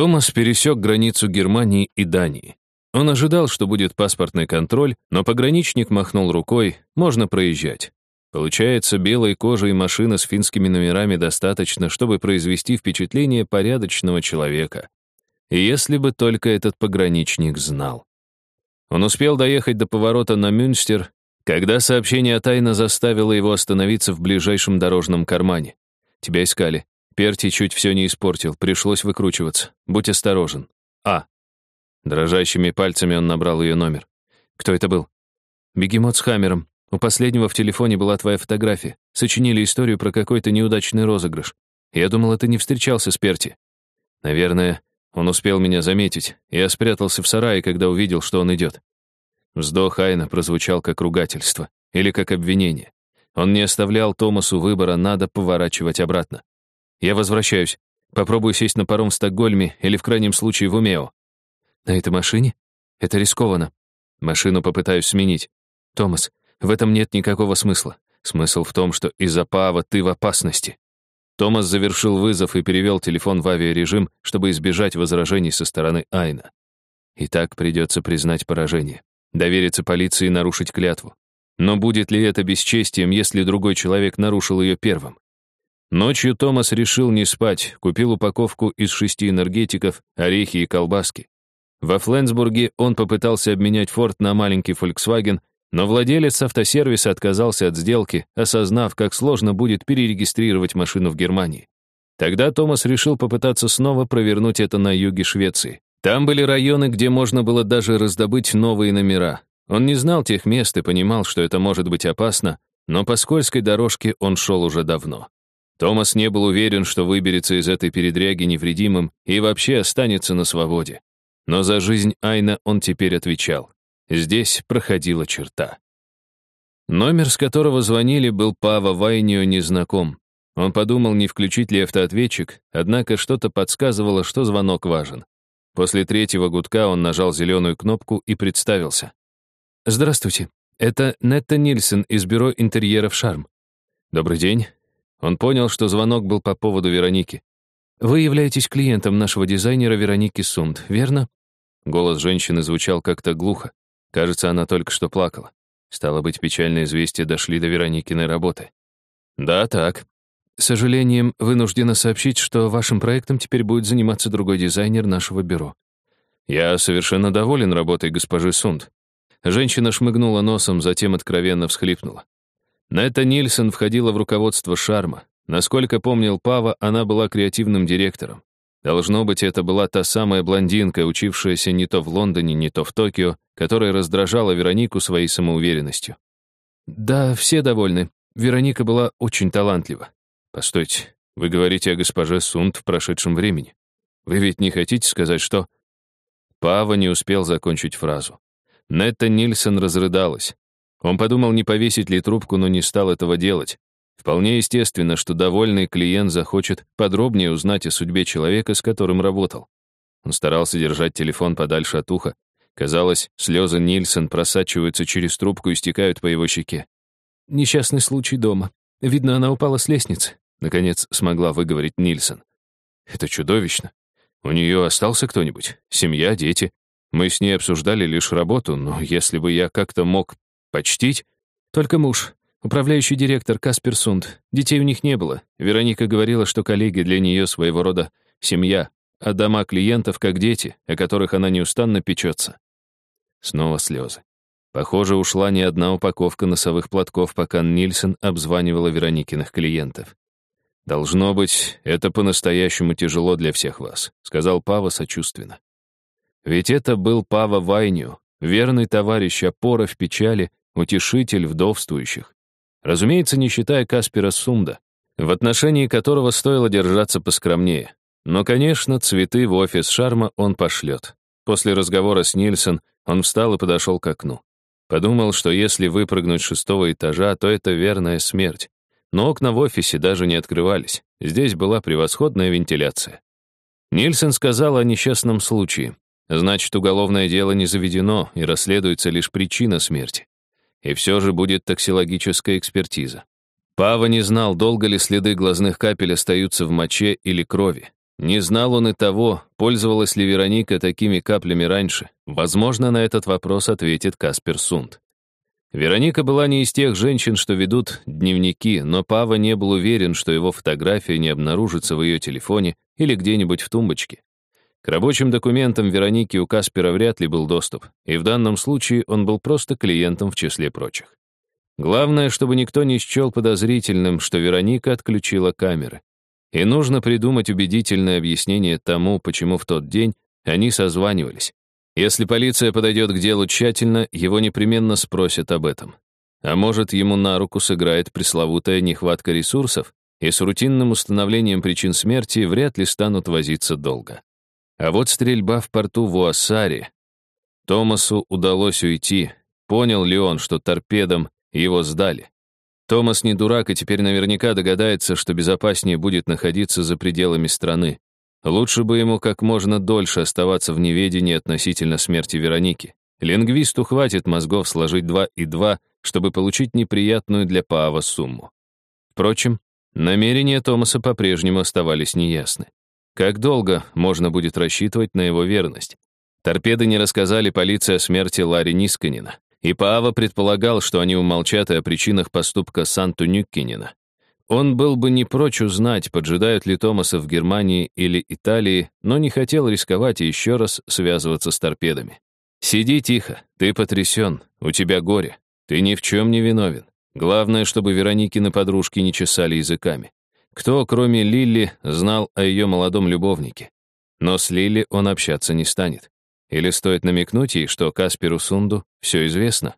Томас пересек границу Германии и Дании. Он ожидал, что будет паспортный контроль, но пограничник махнул рукой, можно проезжать. Получается, белой кожи и машина с финскими номерами достаточно, чтобы произвести впечатление порядочного человека. И если бы только этот пограничник знал. Он успел доехать до поворота на Мюнстер, когда сообщение о тайно заставило его остановиться в ближайшем дорожном кармане. Тебя искали. Перти чуть все не испортил, пришлось выкручиваться. Будь осторожен. А. Дрожащими пальцами он набрал ее номер. Кто это был? Бегемот с Хаммером. У последнего в телефоне была твоя фотография. Сочинили историю про какой-то неудачный розыгрыш. Я думал, ты не встречался с Перти. Наверное, он успел меня заметить. Я спрятался в сарае, когда увидел, что он идет. Вздох Айна прозвучал как ругательство или как обвинение. Он не оставлял Томасу выбора, надо поворачивать обратно. Я возвращаюсь. Попробую сесть на паром в Стокгольме или в крайнем случае в Умео. На этой машине? Это рискованно. Машину попытаюсь сменить. Томас, в этом нет никакого смысла. Смысл в том, что из-за Пава ты в опасности. Томас завершил вызов и перевел телефон в авиарежим, чтобы избежать возражений со стороны Айна. И так придется признать поражение. Довериться полиции и нарушить клятву. Но будет ли это бесчестием, если другой человек нарушил ее первым? Ночью Томас решил не спать, купил упаковку из шести энергетиков, орехи и колбаски. Во Фленсбурге он попытался обменять Форд на маленький Volkswagen, но владелец автосервиса отказался от сделки, осознав, как сложно будет перерегистрировать машину в Германии. Тогда Томас решил попытаться снова провернуть это на юге Швеции. Там были районы, где можно было даже раздобыть новые номера. Он не знал тех мест и понимал, что это может быть опасно, но по скользкой дорожке он шел уже давно. Томас не был уверен, что выберется из этой передряги невредимым и вообще останется на свободе. Но за жизнь Айна он теперь отвечал. Здесь проходила черта. Номер, с которого звонили, был Пава Вайнио незнаком. Он подумал, не включить ли автоответчик, однако что-то подсказывало, что звонок важен. После третьего гудка он нажал зеленую кнопку и представился. «Здравствуйте. Это Нетта Нильсон из бюро интерьеров «Шарм». «Добрый день». Он понял, что звонок был по поводу Вероники. «Вы являетесь клиентом нашего дизайнера Вероники Сунд, верно?» Голос женщины звучал как-то глухо. Кажется, она только что плакала. Стало быть, печальные известия дошли до Вероникиной работы. Да, так. С сожалением, вынуждена сообщить, что вашим проектом теперь будет заниматься другой дизайнер нашего бюро. Я совершенно доволен работой госпожи Сунд. Женщина шмыгнула носом, затем откровенно всхлипнула. Нетта Нильсон входила в руководство Шарма. Насколько помнил Пава, она была креативным директором. Должно быть, это была та самая блондинка, учившаяся не то в Лондоне, не то в Токио, которая раздражала Веронику своей самоуверенностью. «Да, все довольны. Вероника была очень талантлива». «Постойте, вы говорите о госпоже Сунд в прошедшем времени. Вы ведь не хотите сказать, что...» Пава не успел закончить фразу. Нетта Нильсон разрыдалась. Он подумал, не повесить ли трубку, но не стал этого делать. Вполне естественно, что довольный клиент захочет подробнее узнать о судьбе человека, с которым работал. Он старался держать телефон подальше от уха. Казалось, слезы Нильсон просачиваются через трубку и стекают по его щеке. «Несчастный случай дома. Видно, она упала с лестницы», — наконец смогла выговорить Нильсон. «Это чудовищно. У нее остался кто-нибудь? Семья, дети? Мы с ней обсуждали лишь работу, но если бы я как-то мог почтить...» «Только муж. Управляющий директор Каспер Сунд. Детей у них не было. Вероника говорила, что коллеги для нее своего рода семья, а дома клиентов как дети, о которых она неустанно печется. Снова слезы. Похоже, ушла не одна упаковка носовых платков, пока Нильсон обзванивала Вероникиных клиентов. «Должно быть, это по-настоящему тяжело для всех вас», — сказал Пава сочувственно. Ведь это был Пава Вайню, верный товарищ, опора в печали, утешитель вдовствующих. Разумеется, не считая Каспера Сунда, в отношении которого стоило держаться поскромнее. Но, конечно, цветы в офис Шарма он пошлет. После разговора с Нильсон он встал и подошел к окну. Подумал, что если выпрыгнуть с шестого этажа, то это верная смерть. Но окна в офисе даже не открывались. Здесь была превосходная вентиляция. Нильсон сказал о несчастном случае. Значит, уголовное дело не заведено, и расследуется лишь причина смерти. И все же будет токсилогическая экспертиза. Пава не знал, долго ли следы глазных капель остаются в моче или крови. Не знал он и того, пользовалась ли Вероника такими каплями раньше. Возможно, на этот вопрос ответит Каспер Сунд. Вероника была не из тех женщин, что ведут дневники, но Пава не был уверен, что его фотография не обнаружится в ее телефоне или где-нибудь в тумбочке. К рабочим документам Вероники у Каспера вряд ли был доступ, и в данном случае он был просто клиентом в числе прочих. Главное, чтобы никто не счел подозрительным, что Вероника отключила камеры. И нужно придумать убедительное объяснение тому, почему в тот день они созванивались. Если полиция подойдет к делу тщательно, его непременно спросят об этом. А может, ему на руку сыграет пресловутая нехватка ресурсов, и с рутинным установлением причин смерти вряд ли станут возиться долго. А вот стрельба в порту в Уассаре. Томасу удалось уйти. Понял ли он, что торпедом его сдали? Томас не дурак и теперь наверняка догадается, что безопаснее будет находиться за пределами страны. Лучше бы ему как можно дольше оставаться в неведении относительно смерти Вероники. Лингвисту хватит мозгов сложить два и два, чтобы получить неприятную для Паава сумму. Впрочем, намерения Томаса по-прежнему оставались неясны. Как долго можно будет рассчитывать на его верность? Торпеды не рассказали полиции о смерти Ларри Нисканина и Паава предполагал, что они умолчат и о причинах поступка Санту Нюккинина. Он был бы не прочь узнать, поджидают ли Томаса в Германии или Италии, но не хотел рисковать и еще раз связываться с торпедами. «Сиди тихо, ты потрясен, у тебя горе, ты ни в чем не виновен. Главное, чтобы Вероникины подружки не чесали языками. Кто, кроме Лили, знал о ее молодом любовнике? Но с Лили он общаться не станет. Или стоит намекнуть ей, что Касперу Сунду все известно?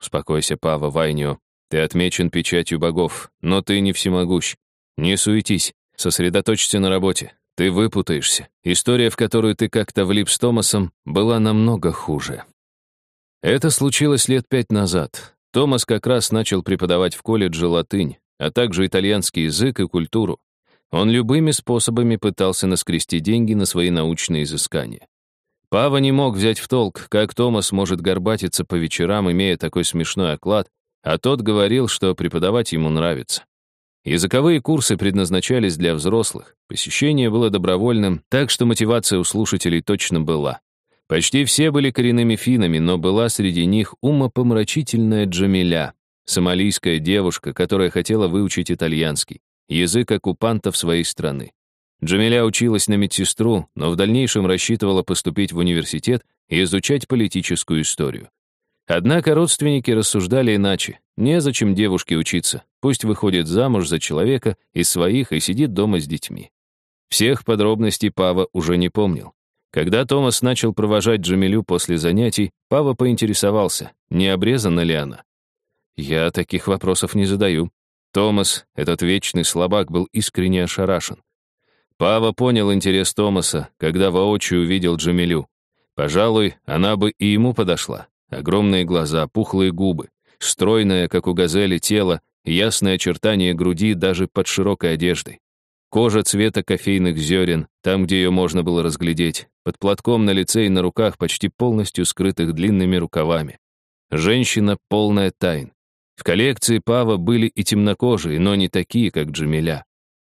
Успокойся, Пава Вайнио. Ты отмечен печатью богов, но ты не всемогущ. Не суетись, сосредоточься на работе. Ты выпутаешься. История, в которую ты как-то влип с Томасом, была намного хуже. Это случилось лет пять назад. Томас как раз начал преподавать в колледже латынь, а также итальянский язык и культуру. Он любыми способами пытался наскрести деньги на свои научные изыскания. Пава не мог взять в толк, как Томас может горбатиться по вечерам, имея такой смешной оклад, а тот говорил, что преподавать ему нравится. Языковые курсы предназначались для взрослых, посещение было добровольным, так что мотивация у слушателей точно была. Почти все были коренными финами, но была среди них умопомрачительная Джамиля, сомалийская девушка, которая хотела выучить итальянский, язык оккупантов своей страны. Джамиля училась на медсестру, но в дальнейшем рассчитывала поступить в университет и изучать политическую историю. Однако родственники рассуждали иначе. Незачем девушке учиться. Пусть выходит замуж за человека из своих и сидит дома с детьми. Всех подробностей Пава уже не помнил. Когда Томас начал провожать Джамилю после занятий, Пава поинтересовался, не обрезана ли она. «Я таких вопросов не задаю». Томас, этот вечный слабак, был искренне ошарашен. Пава понял интерес Томаса, когда воочию увидел Джамилю. Пожалуй, она бы и ему подошла. Огромные глаза, пухлые губы, стройное, как у газели, тело, ясное очертание груди даже под широкой одеждой. Кожа цвета кофейных зерен, там, где ее можно было разглядеть, под платком на лице и на руках, почти полностью скрытых длинными рукавами. Женщина полная тайн. В коллекции Пава были и темнокожие, но не такие, как Джамиля.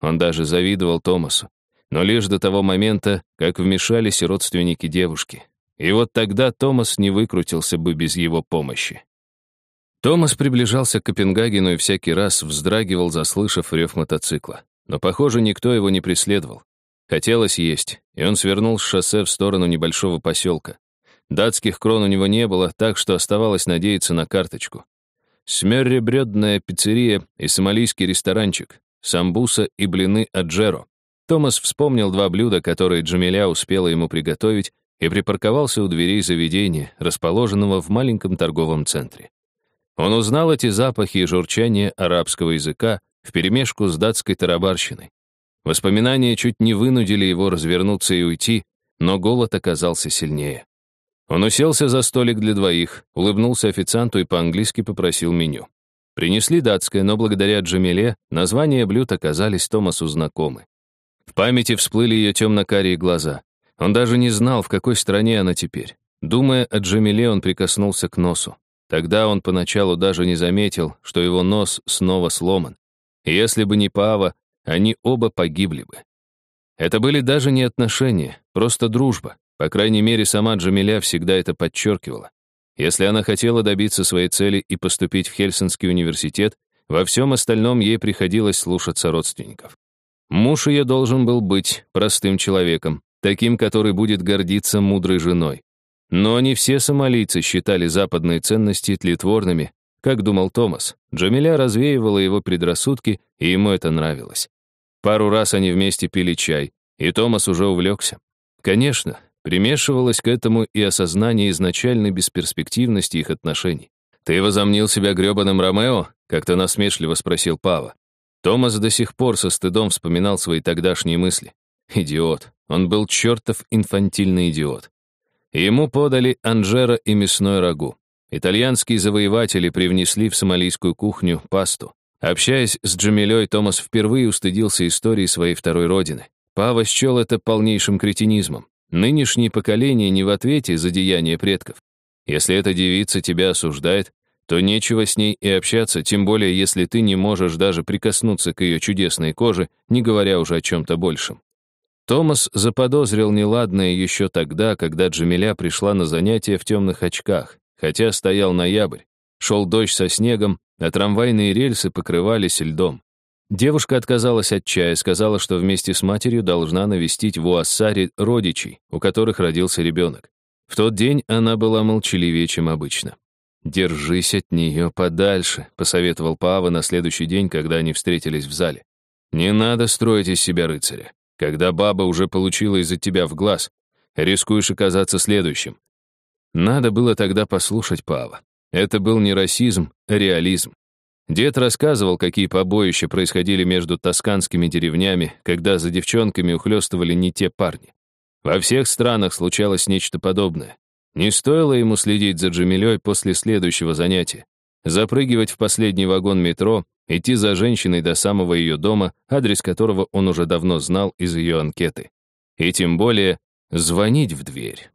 Он даже завидовал Томасу. Но лишь до того момента, как вмешались родственники девушки. И вот тогда Томас не выкрутился бы без его помощи. Томас приближался к Копенгагену и всякий раз вздрагивал, заслышав рев мотоцикла. Но, похоже, никто его не преследовал. Хотелось есть, и он свернул с шоссе в сторону небольшого поселка. Датских крон у него не было, так что оставалось надеяться на карточку. Смерребрёдная пиццерия и сомалийский ресторанчик самбуса и блины от Джеро. Томас вспомнил два блюда, которые Джамиля успела ему приготовить, и припарковался у дверей заведения, расположенного в маленьком торговом центре. Он узнал эти запахи и журчание арабского языка вперемешку с датской тарабарщиной. Воспоминания чуть не вынудили его развернуться и уйти, но голод оказался сильнее. Он уселся за столик для двоих, улыбнулся официанту и по-английски попросил меню. Принесли датское, но благодаря Джамиле названия блюд оказались Томасу знакомы. В памяти всплыли ее темно-карие глаза. Он даже не знал, в какой стране она теперь. Думая о Джамиле, он прикоснулся к носу. Тогда он поначалу даже не заметил, что его нос снова сломан. И если бы не Пава, они оба погибли бы. Это были даже не отношения, просто дружба. По крайней мере, сама Джамиля всегда это подчеркивала. Если она хотела добиться своей цели и поступить в Хельсинский университет, во всем остальном ей приходилось слушаться родственников. Муж ее должен был быть простым человеком, таким, который будет гордиться мудрой женой. Но не все сомалийцы считали западные ценности тлетворными, как думал Томас. Джамиля развеивала его предрассудки, и ему это нравилось. Пару раз они вместе пили чай, и Томас уже увлекся. Конечно, Примешивалось к этому и осознание изначальной бесперспективности их отношений. «Ты возомнил себя грёбаным Ромео?» — как-то насмешливо спросил Пава. Томас до сих пор со стыдом вспоминал свои тогдашние мысли. Идиот. Он был чертов инфантильный идиот. Ему подали анжера и мясной рагу. Итальянские завоеватели привнесли в сомалийскую кухню пасту. Общаясь с Джамилей, Томас впервые устыдился истории своей второй родины. Пава счел это полнейшим кретинизмом. Нынешнее поколение не в ответе за деяния предков. Если эта девица тебя осуждает, то нечего с ней и общаться, тем более если ты не можешь даже прикоснуться к ее чудесной коже, не говоря уже о чем-то большем. Томас заподозрил неладное еще тогда, когда Джамиля пришла на занятия в темных очках, хотя стоял ноябрь, шел дождь со снегом, а трамвайные рельсы покрывались льдом. Девушка отказалась от чая, сказала, что вместе с матерью должна навестить в Уассаре родичей, у которых родился ребенок. В тот день она была молчаливее, чем обычно. «Держись от нее подальше», — посоветовал Пава на следующий день, когда они встретились в зале. «Не надо строить из себя рыцаря. Когда баба уже получила из-за тебя в глаз, рискуешь оказаться следующим». Надо было тогда послушать Пава. Это был не расизм, а реализм. Дед рассказывал, какие побоища происходили между тосканскими деревнями, когда за девчонками ухлёстывали не те парни. Во всех странах случалось нечто подобное. Не стоило ему следить за Джамилей после следующего занятия. Запрыгивать в последний вагон метро, идти за женщиной до самого ее дома, адрес которого он уже давно знал из ее анкеты. И тем более звонить в дверь.